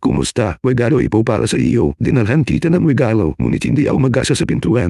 Kumusta? Regalo ipo para sa iyo. Dinalhan kita ng regalo, ngunit hindi ako mag-asa sa pintuan.